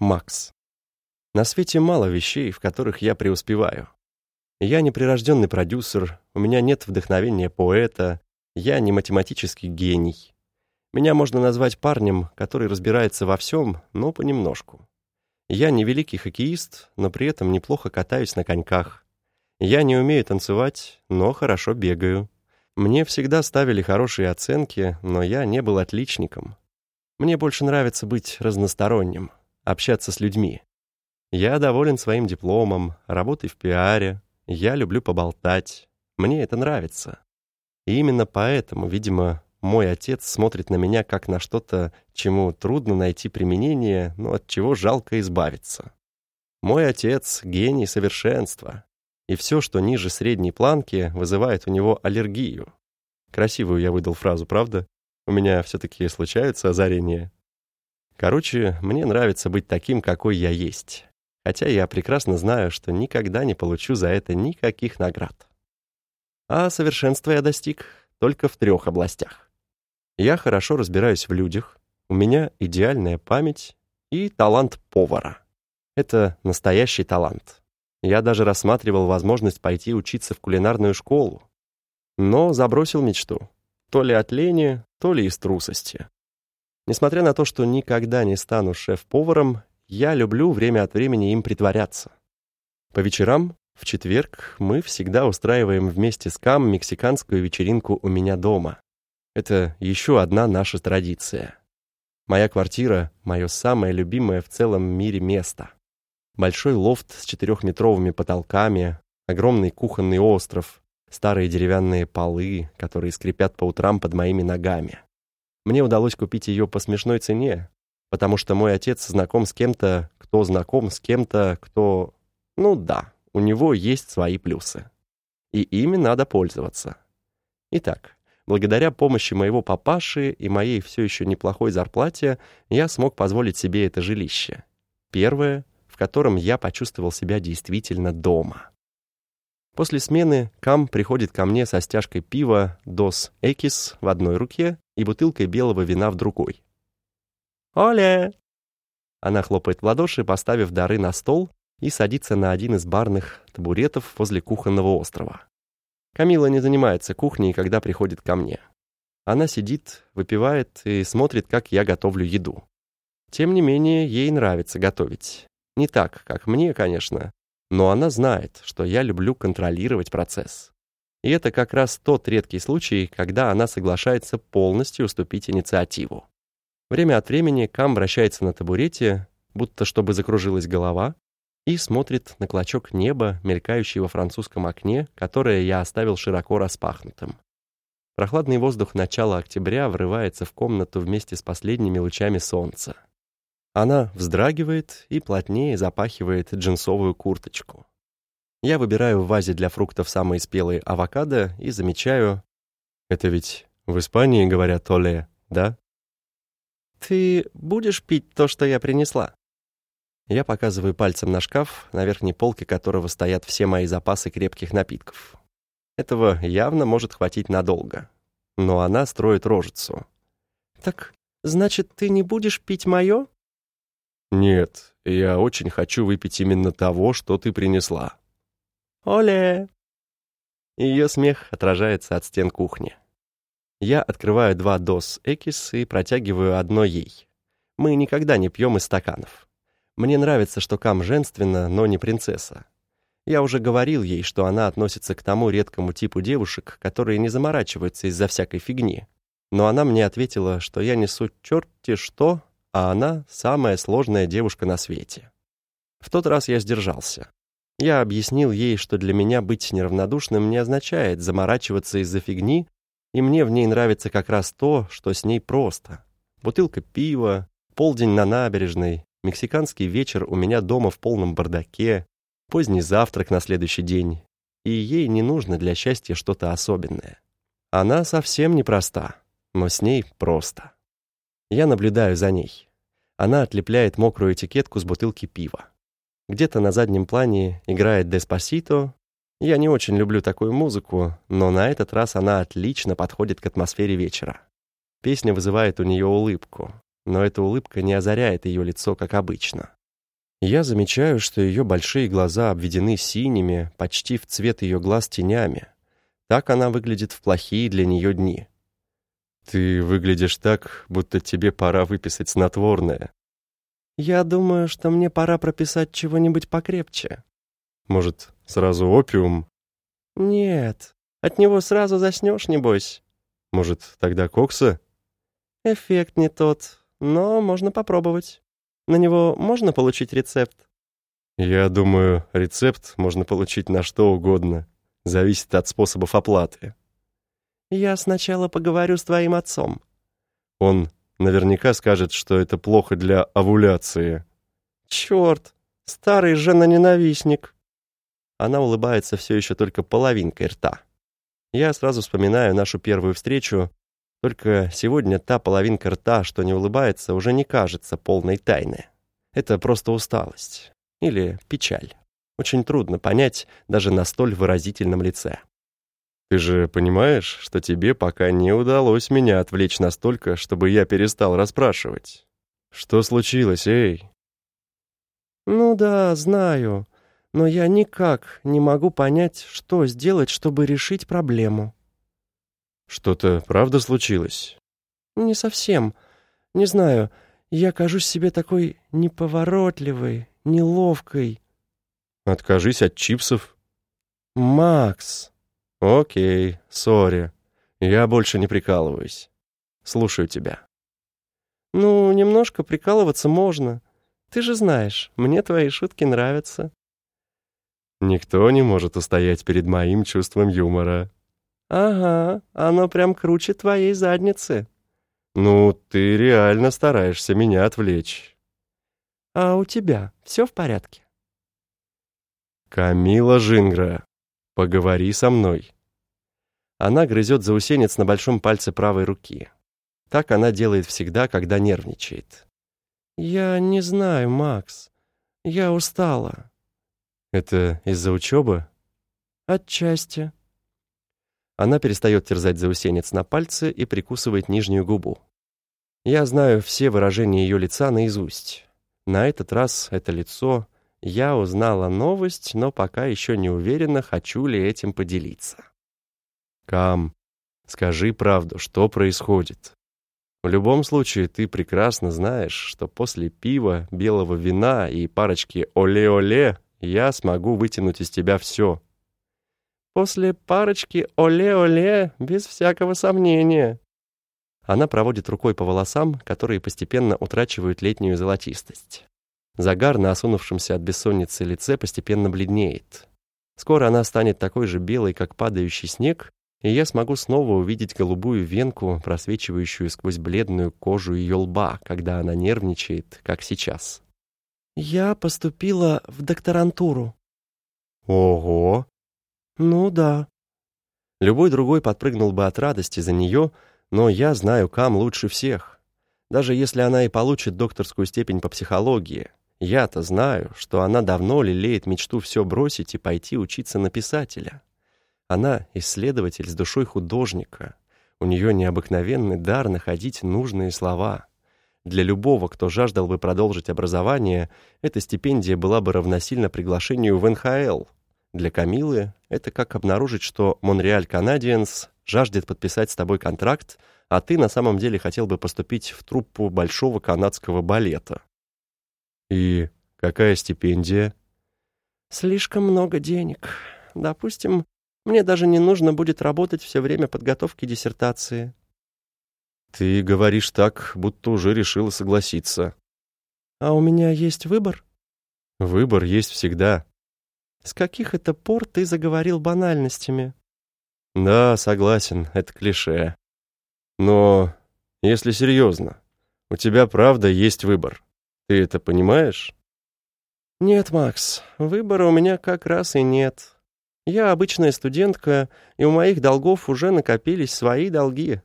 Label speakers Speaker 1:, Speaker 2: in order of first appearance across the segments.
Speaker 1: Макс. На свете мало вещей, в которых я преуспеваю. Я не прирожденный продюсер, у меня нет вдохновения поэта, я не математический гений. Меня можно назвать парнем, который разбирается во всем, но понемножку. Я не великий хоккеист, но при этом неплохо катаюсь на коньках. Я не умею танцевать, но хорошо бегаю. Мне всегда ставили хорошие оценки, но я не был отличником. Мне больше нравится быть разносторонним, общаться с людьми. Я доволен своим дипломом, работой в пиаре, я люблю поболтать. Мне это нравится. И именно поэтому, видимо, мой отец смотрит на меня как на что-то, чему трудно найти применение, но от чего жалко избавиться. Мой отец — гений совершенства, и все, что ниже средней планки, вызывает у него аллергию. Красивую я выдал фразу, правда? У меня все-таки случаются озарения. Короче, мне нравится быть таким, какой я есть хотя я прекрасно знаю, что никогда не получу за это никаких наград. А совершенства я достиг только в трех областях. Я хорошо разбираюсь в людях, у меня идеальная память и талант повара. Это настоящий талант. Я даже рассматривал возможность пойти учиться в кулинарную школу, но забросил мечту. То ли от лени, то ли из трусости. Несмотря на то, что никогда не стану шеф-поваром, я люблю время от времени им притворяться. По вечерам, в четверг, мы всегда устраиваем вместе с Кам мексиканскую вечеринку у меня дома. Это еще одна наша традиция. Моя квартира — мое самое любимое в целом мире место. Большой лофт с четырехметровыми потолками, огромный кухонный остров, старые деревянные полы, которые скрипят по утрам под моими ногами. Мне удалось купить ее по смешной цене, потому что мой отец знаком с кем-то, кто знаком с кем-то, кто... Ну да, у него есть свои плюсы. И ими надо пользоваться. Итак, благодаря помощи моего папаши и моей все еще неплохой зарплате я смог позволить себе это жилище. Первое, в котором я почувствовал себя действительно дома. После смены Кам приходит ко мне со стяжкой пива «Дос Экис» в одной руке и бутылкой белого вина в другой. «Оля!» Она хлопает в ладоши, поставив дары на стол, и садится на один из барных табуретов возле кухонного острова. Камила не занимается кухней, когда приходит ко мне. Она сидит, выпивает и смотрит, как я готовлю еду. Тем не менее, ей нравится готовить. Не так, как мне, конечно, но она знает, что я люблю контролировать процесс. И это как раз тот редкий случай, когда она соглашается полностью уступить инициативу. Время от времени Кам вращается на табурете, будто чтобы закружилась голова, и смотрит на клочок неба, мелькающий во французском окне, которое я оставил широко распахнутым. Прохладный воздух начала октября врывается в комнату вместе с последними лучами солнца. Она вздрагивает и плотнее запахивает джинсовую курточку. Я выбираю в вазе для фруктов самые спелые авокадо и замечаю... Это ведь в Испании говорят «оле», да? «Ты будешь пить то, что я принесла?» Я показываю пальцем на шкаф, на верхней полке которого стоят все мои запасы крепких напитков. Этого явно может хватить надолго. Но она строит рожицу. «Так, значит, ты не будешь пить мое?» «Нет, я очень хочу выпить именно того, что ты принесла». «Оле!» Ее смех отражается от стен кухни. Я открываю два дос экис и протягиваю одно ей. Мы никогда не пьем из стаканов. Мне нравится, что Кам женственна, но не принцесса. Я уже говорил ей, что она относится к тому редкому типу девушек, которые не заморачиваются из-за всякой фигни. Но она мне ответила, что я несу черти что, а она самая сложная девушка на свете. В тот раз я сдержался. Я объяснил ей, что для меня быть неравнодушным не означает заморачиваться из-за фигни, и мне в ней нравится как раз то, что с ней просто. Бутылка пива, полдень на набережной, мексиканский вечер у меня дома в полном бардаке, поздний завтрак на следующий день. И ей не нужно для счастья что-то особенное. Она совсем непроста, но с ней просто. Я наблюдаю за ней. Она отлепляет мокрую этикетку с бутылки пива. Где-то на заднем плане играет «Деспасито», я не очень люблю такую музыку, но на этот раз она отлично подходит к атмосфере вечера. Песня вызывает у нее улыбку, но эта улыбка не озаряет ее лицо, как обычно. Я замечаю, что ее большие глаза обведены синими, почти в цвет ее глаз тенями. Так она выглядит в плохие для нее дни. «Ты выглядишь так, будто тебе пора выписать снотворное».
Speaker 2: «Я думаю, что мне пора прописать чего-нибудь покрепче».
Speaker 1: «Может, сразу опиум?»
Speaker 2: «Нет, от него сразу заснешь, небось».
Speaker 1: «Может, тогда кокса?»
Speaker 2: «Эффект не тот, но можно попробовать. На него можно получить рецепт?»
Speaker 1: «Я думаю, рецепт можно получить на что угодно. Зависит от способов оплаты».
Speaker 2: «Я сначала поговорю с твоим отцом».
Speaker 1: Он наверняка скажет, что это плохо для овуляции.
Speaker 2: «Черт, старый жена-ненавистник!»
Speaker 1: Она улыбается все еще только половинкой рта. Я сразу вспоминаю нашу первую встречу, только сегодня та половинка рта, что не улыбается, уже не кажется полной тайны. Это просто усталость. Или печаль. Очень трудно понять даже на столь выразительном лице. Ты же понимаешь, что тебе пока не удалось меня отвлечь настолько, чтобы я перестал расспрашивать. Что случилось, эй?
Speaker 2: Ну да, знаю но я никак не могу понять, что сделать, чтобы решить проблему.
Speaker 1: Что-то правда случилось?
Speaker 2: Не совсем. Не знаю, я кажусь себе такой неповоротливой, неловкой.
Speaker 1: Откажись от чипсов.
Speaker 2: Макс.
Speaker 1: Окей, сори. Я больше не прикалываюсь. Слушаю тебя.
Speaker 2: Ну, немножко прикалываться можно. Ты же знаешь, мне твои шутки нравятся.
Speaker 1: Никто не может устоять перед моим чувством юмора.
Speaker 2: Ага, оно прям круче твоей задницы.
Speaker 1: Ну, ты реально стараешься меня отвлечь.
Speaker 2: А у тебя все в порядке?
Speaker 1: Камила Жингра, поговори со мной. Она грызет заусенец на большом пальце правой руки. Так она делает всегда, когда нервничает.
Speaker 2: Я не знаю, Макс. Я устала.
Speaker 1: Это из-за учебы?
Speaker 2: Отчасти.
Speaker 1: Она перестает терзать заусенец на пальце и прикусывает нижнюю губу. Я знаю все выражения ее лица наизусть. На этот раз это лицо я узнала новость, но пока еще не уверена, хочу ли этим поделиться. Кам, скажи правду, что происходит? В любом случае, ты прекрасно знаешь, что после пива, белого вина и парочки оле-оле я смогу вытянуть из тебя все.
Speaker 2: После парочки «Оле-оле» без всякого сомнения.
Speaker 1: Она проводит рукой по волосам, которые постепенно утрачивают летнюю золотистость. Загар на осунувшемся от бессонницы лице постепенно бледнеет. Скоро она станет такой же белой, как падающий снег, и я смогу снова увидеть голубую венку, просвечивающую сквозь бледную кожу ее лба, когда она нервничает, как сейчас.
Speaker 2: Я поступила в докторантуру.
Speaker 1: Ого!
Speaker 2: Ну да.
Speaker 1: Любой другой подпрыгнул бы от радости за нее, но я знаю Кам лучше всех. Даже если она и получит докторскую степень по психологии, я-то знаю, что она давно лелеет мечту все бросить и пойти учиться на писателя. Она исследователь с душой художника. У нее необыкновенный дар находить нужные слова. Для любого, кто жаждал бы продолжить образование, эта стипендия была бы равносильна приглашению в НХЛ. Для Камилы это как обнаружить, что Монреаль Канадиенс жаждет подписать с тобой контракт, а ты на самом деле хотел бы поступить в труппу большого канадского балета. И какая стипендия?
Speaker 2: Слишком много денег. Допустим, мне даже не нужно будет работать все время подготовки диссертации.
Speaker 1: Ты говоришь так, будто уже решила согласиться.
Speaker 2: А у меня есть выбор?
Speaker 1: Выбор есть всегда.
Speaker 2: С каких это пор ты заговорил банальностями?
Speaker 1: Да, согласен, это клише. Но, если серьезно, у тебя правда есть выбор. Ты это понимаешь?
Speaker 2: Нет, Макс, выбора у меня как раз и нет. Я обычная студентка, и у моих долгов уже накопились свои долги.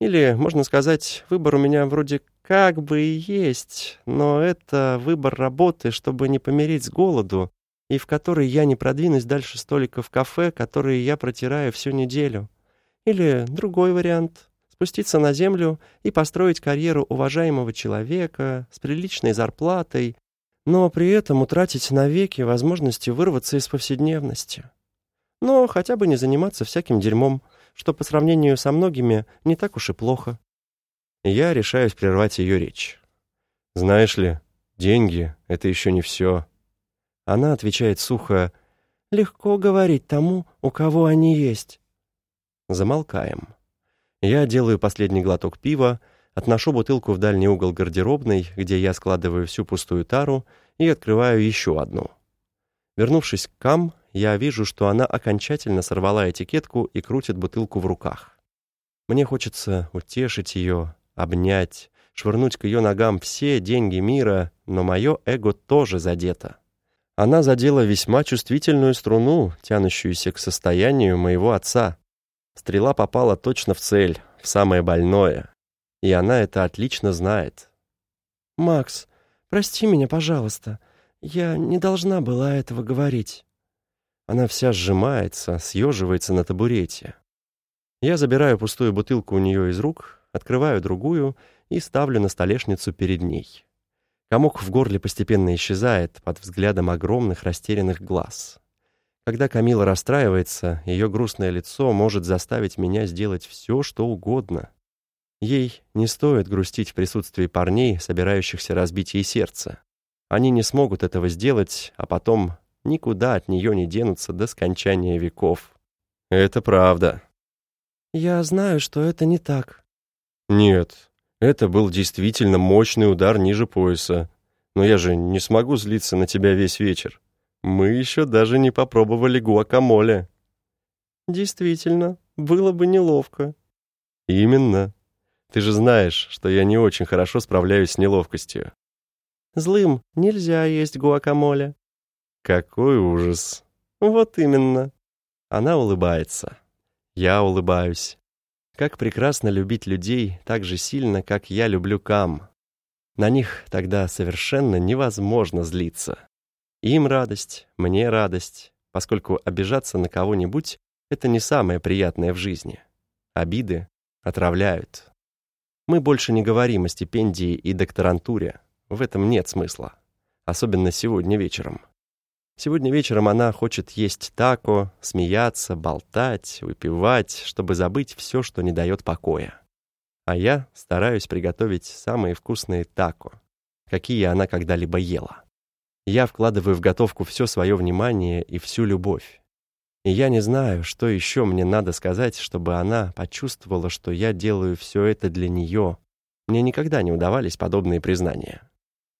Speaker 2: Или, можно сказать, выбор у меня вроде как бы и есть, но это выбор работы, чтобы не помереть с голоду, и в которой я не продвинусь дальше столика в кафе, которые я протираю всю неделю. Или другой вариант — спуститься на землю и построить карьеру уважаемого человека с приличной зарплатой, но при этом утратить навеки возможности вырваться из повседневности. Но хотя бы не заниматься всяким дерьмом, что по сравнению со многими не так уж и плохо.
Speaker 1: Я решаюсь прервать ее речь. Знаешь ли, деньги — это еще не все. Она отвечает сухо,
Speaker 2: «Легко говорить тому, у кого они есть».
Speaker 1: Замолкаем. Я делаю последний глоток пива, отношу бутылку в дальний угол гардеробной, где я складываю всю пустую тару, и открываю еще одну. Вернувшись к Кам, я вижу, что она окончательно сорвала этикетку и крутит бутылку в руках. Мне хочется утешить ее, обнять, швырнуть к ее ногам все деньги мира, но мое эго тоже задето. Она задела весьма чувствительную струну, тянущуюся к состоянию моего отца. Стрела попала точно в цель, в самое больное, и она это отлично знает.
Speaker 2: «Макс, прости меня, пожалуйста. Я не должна была этого говорить».
Speaker 1: Она вся сжимается, съеживается на табурете. Я забираю пустую бутылку у нее из рук, открываю другую и ставлю на столешницу перед ней. Комок в горле постепенно исчезает под взглядом огромных растерянных глаз. Когда Камила расстраивается, ее грустное лицо может заставить меня сделать все, что угодно. Ей не стоит грустить в присутствии парней, собирающихся разбить ей сердце. Они не смогут этого сделать, а потом никуда от нее не денутся до скончания веков. Это правда.
Speaker 2: Я знаю, что это не так.
Speaker 1: Нет, это был действительно мощный удар ниже пояса. Но я же не смогу злиться на тебя весь вечер. Мы еще даже не попробовали гуакамоле.
Speaker 2: Действительно, было бы неловко.
Speaker 1: Именно. Ты же знаешь, что я не очень хорошо справляюсь с неловкостью.
Speaker 2: Злым нельзя есть гуакамоле.
Speaker 1: Какой ужас.
Speaker 2: Вот именно.
Speaker 1: Она улыбается. Я улыбаюсь. Как прекрасно любить людей так же сильно, как я люблю Кам. На них тогда совершенно невозможно злиться. Им радость, мне радость, поскольку обижаться на кого-нибудь — это не самое приятное в жизни. Обиды отравляют. Мы больше не говорим о стипендии и докторантуре. В этом нет смысла. Особенно сегодня вечером. Сегодня вечером она хочет есть тако, смеяться, болтать, выпивать, чтобы забыть все, что не дает покоя. А я стараюсь приготовить самые вкусные тако, какие она когда-либо ела. Я вкладываю в готовку все свое внимание и всю любовь. И я не знаю, что еще мне надо сказать, чтобы она почувствовала, что я делаю все это для нее. Мне никогда не удавались подобные признания.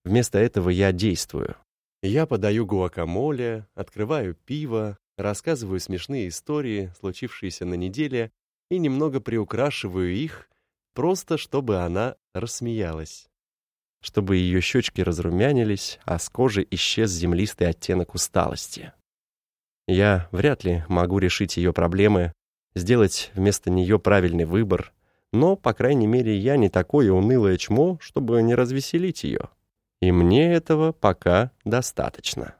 Speaker 1: Вместо этого я действую. Я подаю гуакамоле, открываю пиво, рассказываю смешные истории, случившиеся на неделе, и немного приукрашиваю их, просто чтобы она рассмеялась. Чтобы ее щечки разрумянились, а с кожи исчез землистый оттенок усталости. Я вряд ли могу решить ее проблемы, сделать вместо нее правильный выбор, но, по крайней мере, я не такое унылое чмо, чтобы не развеселить ее. И мне этого пока достаточно.